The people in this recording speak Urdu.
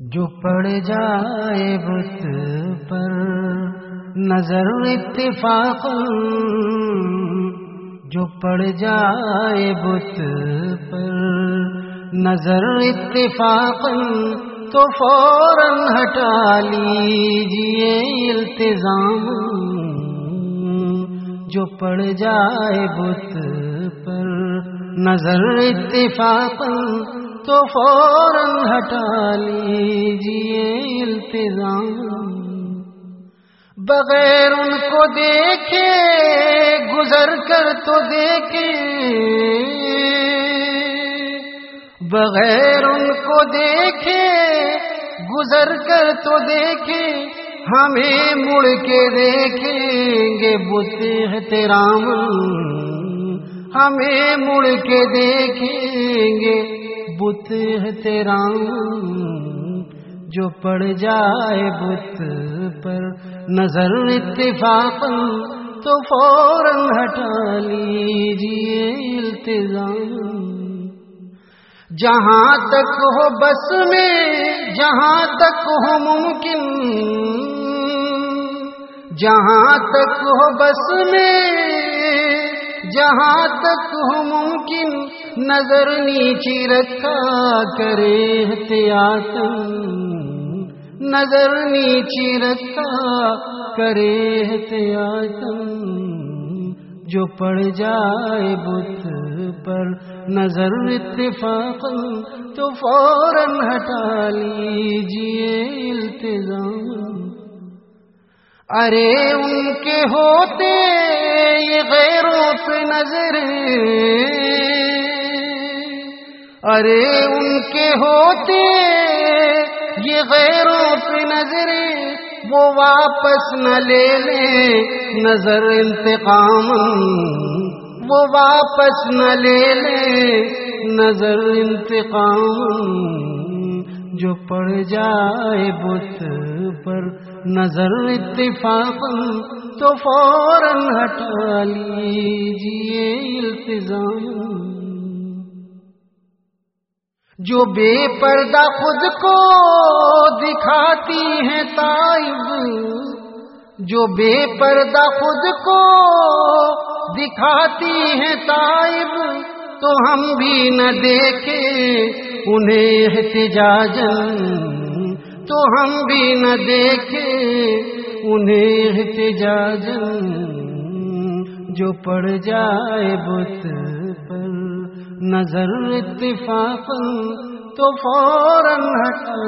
جو پڑ جائے بت پر نظر اتفاق، جو پڑ جائے بت پر نظر اتفاق، تو فوراً ہٹا لیجیے التظام جو پڑ جائے بت پر نظر اتفاق تو فوراً ہٹا لیجیے التظام بغیر ان کو دیکھے، گزر کر تو دیکھے۔ بغیر ان کو دیکھے، گزر کر تو دیکھے۔ ہمیں مڑ کے دیکھیں گے بت احترام ہمیں مڑ کے دیکھیں گے۔ بت احترام جو پڑ جائے بت پر۔ نظر اتفاق تو فوراً ہٹا لیجیے التظام جہاں تک ہو بس میں، جہاں تک ہو ممکن۔ جہاں تک ہو بس میں جہاں تک ہو ممکن نظر نیچی رکھا کرے احتیاط نظر نیچی رکھا کرے احتیاط جو پڑ جائے بت پر نظر اتفاق تو فوراً ہٹا لیجیے التظام ارے ان کے ہوتے یہ غیروں پہ نظر۔ ارے ان کے ہوتے یہ غیروں پہ نظر۔ وہ واپس نہ لے لے نظر انتقام۔ وہ واپس نہ لے لے نظر انتقام۔ جو پڑ جائے بت۔ پر نظر اتفاق تو فوراً ہٹا لیجیے التظام جو بے پردہ خود کو دکھاتی ہیں تائب، جو بے پردہ خود کو دکھاتی ہیں تائب، تو ہم بھی نہ دیکھے انہیں احتجاجن تو ہم بھی نہ دیکھے انہیں احتجاجن جو پڑ جائے بت پر۔ نظر اتفاق تو فوراً ہٹا